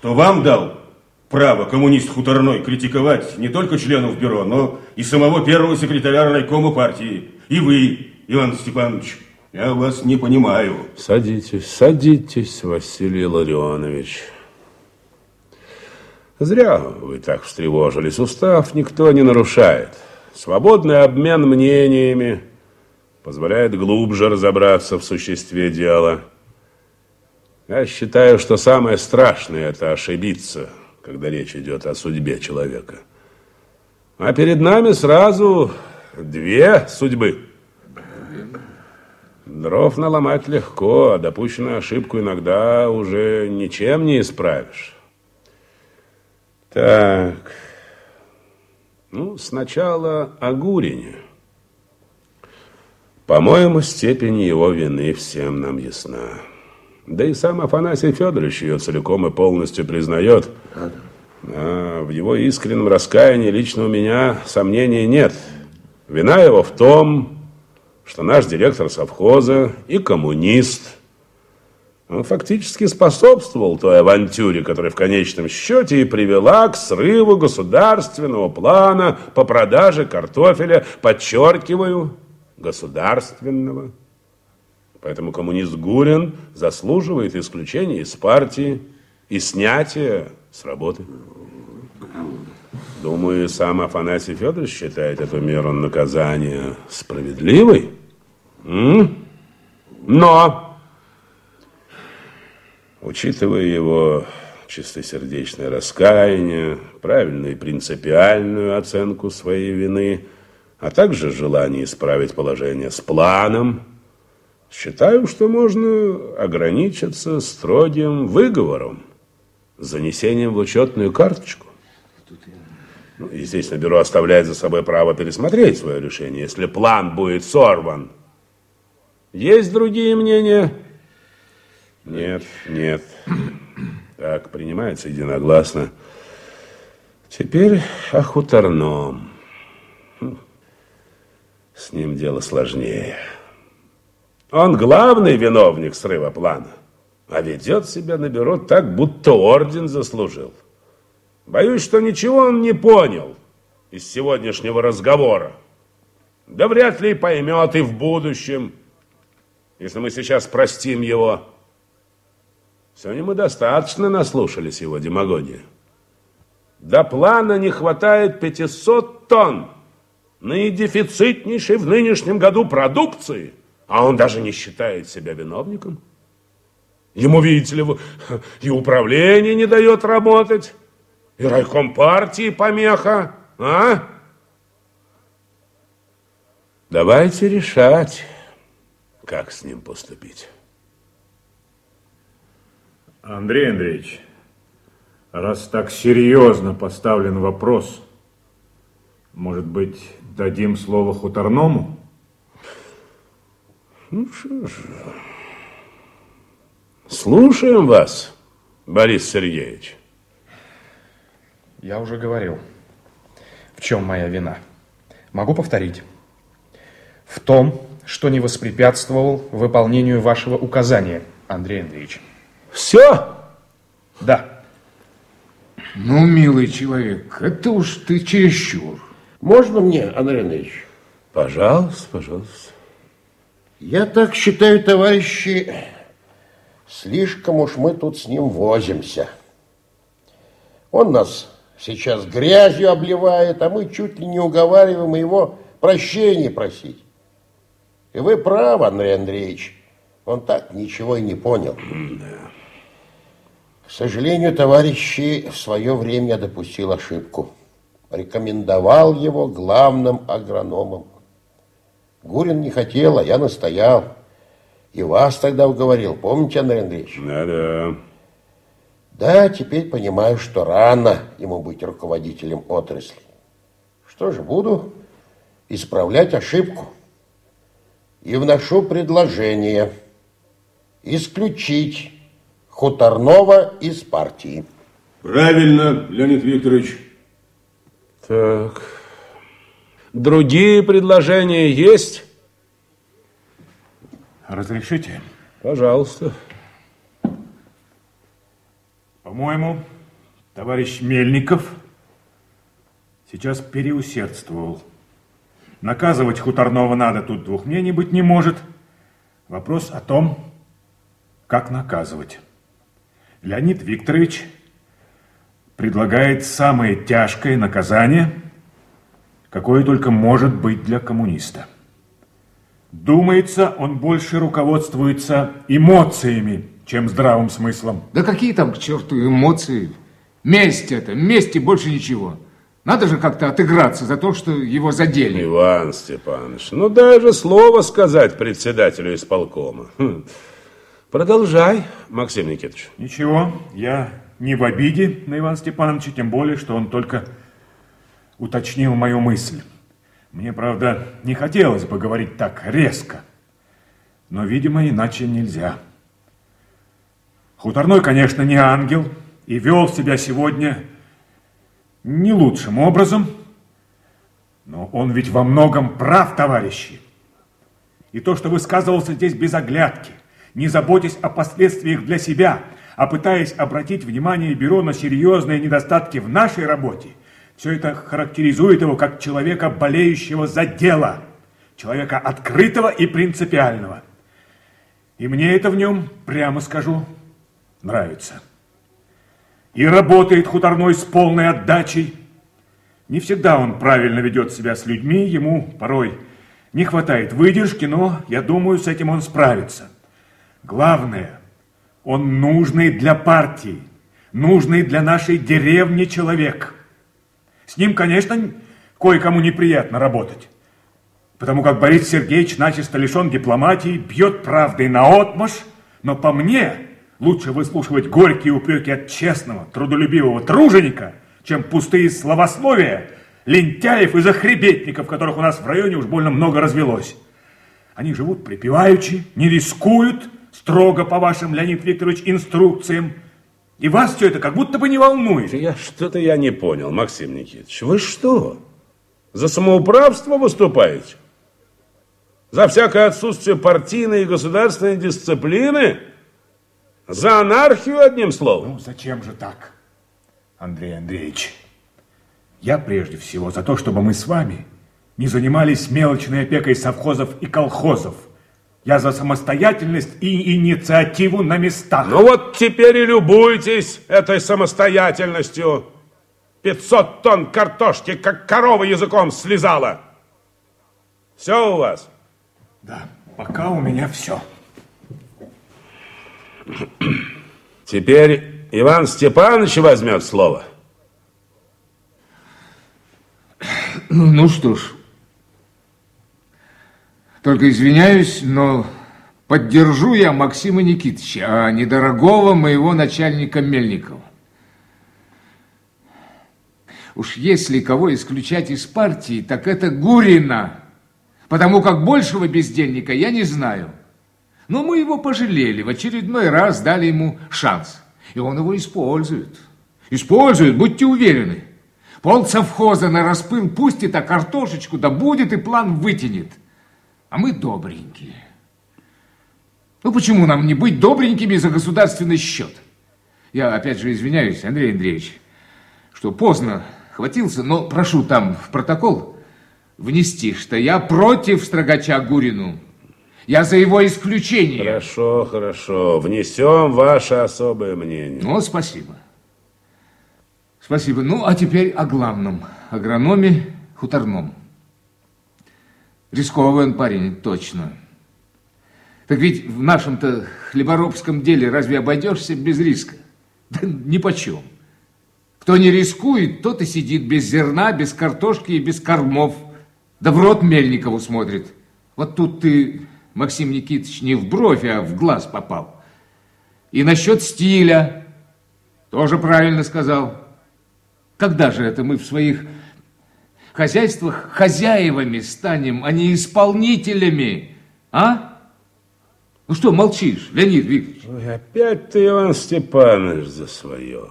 Кто вам дал право коммунист Хуторной критиковать не только членов бюро, но и самого первого секретаря райкома партии. И вы, Иван Степанович, я вас не понимаю. Садитесь, садитесь, Василий Ларионович. Зря вы так встревожились. Устав никто не нарушает. Свободный обмен мнениями позволяет глубже разобраться в существе дела. Я считаю, что самое страшное – это ошибиться, когда речь идет о судьбе человека. А перед нами сразу две судьбы. Дров наломать легко, а допущенную ошибку иногда уже ничем не исправишь. Так, ну, сначала о Гурине. По-моему, степень его вины всем нам ясна. Да и сам Афанасий Федорович ее целиком и полностью признает. А в его искреннем раскаянии лично у меня сомнений нет. Вина его в том, что наш директор совхоза и коммунист – он фактически способствовал той авантюре, которая в конечном счете и привела к срыву государственного плана по продаже картофеля, подчеркиваю, государственного. Поэтому коммунист Гурин заслуживает исключения из партии и снятия с работы. Думаю, сам Афанасий Федорович считает эту меру наказания справедливой. Но Учитывая его чистосердечное раскаяние, правильную и принципиальную оценку своей вины, а также желание исправить положение с планом, считаю, что можно ограничиться строгим выговором, занесением в учетную карточку. Ну, естественно, бюро оставляет за собой право пересмотреть свое решение, если план будет сорван. Есть другие мнения? Нет, нет. Так, принимается единогласно. Теперь о хуторном. С ним дело сложнее. Он главный виновник срыва плана, а ведет себя на бюро так, будто орден заслужил. Боюсь, что ничего он не понял из сегодняшнего разговора. Да вряд ли поймет и в будущем, если мы сейчас простим его. Сегодня мы достаточно наслушались его демагогии. До плана не хватает 500 тонн наидефицитнейшей в нынешнем году продукции, а он даже не считает себя виновником. Ему, видите ли, и управление не дает работать, и райком партии помеха, а? Давайте решать, как с ним поступить. Андрей Андреевич, раз так серьезно поставлен вопрос, может быть, дадим слово хуторному? Ну что ж, слушаем вас, Борис Сергеевич. Я уже говорил, в чем моя вина. Могу повторить. В том, что не воспрепятствовал выполнению вашего указания, Андрей Андреевич. Все? Да. Ну, милый человек, это уж ты чересчур. Можно мне, Андрей Андреевич? Пожалуйста, пожалуйста. Я так считаю, товарищи, слишком уж мы тут с ним возимся. Он нас сейчас грязью обливает, а мы чуть ли не уговариваем его прощения просить. И вы правы, Андрей Андреевич, он так ничего и не понял. Да. К сожалению, товарищи, в свое время я допустил ошибку. Рекомендовал его главным агрономом. Гурин не хотел, а я настоял. И вас тогда уговорил, помните, Андрей Андреевич? Да-да. Да, теперь понимаю, что рано ему быть руководителем отрасли. Что же, буду исправлять ошибку. И вношу предложение исключить Хуторнова из партии. Правильно, Леонид Викторович. Так. Другие предложения есть? Разрешите? Пожалуйста. По-моему, товарищ Мельников сейчас переусердствовал. Наказывать Хуторного надо, тут двух мнений быть не может. Вопрос о том, как наказывать. Леонид Викторович предлагает самое тяжкое наказание, какое только может быть для коммуниста. Думается, он больше руководствуется эмоциями, чем здравым смыслом. Да какие там к черту эмоции? Месть это, мести больше ничего. Надо же как-то отыграться за то, что его задели. Иван Степанович, ну даже слово сказать председателю исполкома. Хм. Продолжай, Максим Никитович. Ничего, я не в обиде на Ивана Степановича, тем более, что он только уточнил мою мысль. Мне, правда, не хотелось бы говорить так резко, но, видимо, иначе нельзя. Хуторной, конечно, не ангел и вел себя сегодня не лучшим образом, но он ведь во многом прав, товарищи. И то, что высказывался здесь без оглядки, не заботясь о последствиях для себя, а пытаясь обратить внимание бюро на серьезные недостатки в нашей работе, все это характеризует его как человека, болеющего за дело, человека открытого и принципиального. И мне это в нем, прямо скажу, нравится. И работает хуторной с полной отдачей. Не всегда он правильно ведет себя с людьми, ему порой не хватает выдержки, но, я думаю, с этим он справится. Главное, он нужный для партии, нужный для нашей деревни человек. С ним, конечно, кое-кому неприятно работать, потому как Борис Сергеевич начисто лишен дипломатии, бьет правдой на отмаш, но по мне лучше выслушивать горькие упреки от честного, трудолюбивого труженика, чем пустые словословия лентяев и захребетников, которых у нас в районе уж больно много развелось. Они живут припеваючи, не рискуют, строго по вашим, Леонид Викторович, инструкциям. И вас все это как будто бы не волнует. Я что-то я не понял, Максим Никитич. Вы что, за самоуправство выступаете? За всякое отсутствие партийной и государственной дисциплины? За анархию, одним словом? Ну, зачем же так, Андрей Андреевич? Я прежде всего за то, чтобы мы с вами не занимались мелочной опекой совхозов и колхозов – я за самостоятельность и инициативу на местах. Ну вот теперь и любуйтесь этой самостоятельностью. 500 тонн картошки, как корова языком слезала. Все у вас? Да, пока у меня все. Теперь Иван Степанович возьмет слово. Ну, ну что ж, только извиняюсь, но поддержу я Максима Никитича, а недорогого моего начальника Мельникова. Уж если кого исключать из партии, так это Гурина, потому как большего бездельника я не знаю. Но мы его пожалели, в очередной раз дали ему шанс. И он его использует. Использует, будьте уверены. Пол совхоза на распыл пустит, а картошечку да будет и план вытянет а мы добренькие. Ну почему нам не быть добренькими за государственный счет? Я опять же извиняюсь, Андрей Андреевич, что поздно хватился, но прошу там в протокол внести, что я против строгача Гурину. Я за его исключение. Хорошо, хорошо. Внесем ваше особое мнение. Ну, спасибо. Спасибо. Ну, а теперь о главном. Агрономе хуторном. Рисковый он парень, точно. Так ведь в нашем-то хлеборобском деле разве обойдешься без риска? Да ни почем. Кто не рискует, тот и сидит без зерна, без картошки и без кормов. Да в рот Мельникову смотрит. Вот тут ты, Максим Никитич, не в бровь, а в глаз попал. И насчет стиля тоже правильно сказал. Когда же это мы в своих хозяйствах хозяевами станем, а не исполнителями. А? Ну что, молчишь, Леонид Викторович? Ой, опять ты, Иван Степанович, за свое.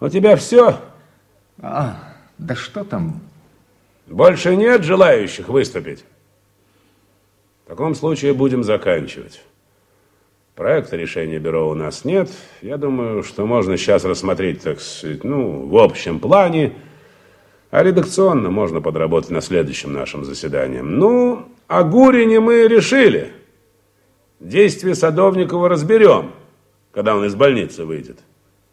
У тебя все? А, да что там? Больше нет желающих выступить? В таком случае будем заканчивать. Проекта решения бюро у нас нет. Я думаю, что можно сейчас рассмотреть, так сказать, ну, в общем плане. А редакционно можно подработать на следующем нашем заседании. Ну, о Гурине мы решили. Действие Садовникова разберем, когда он из больницы выйдет.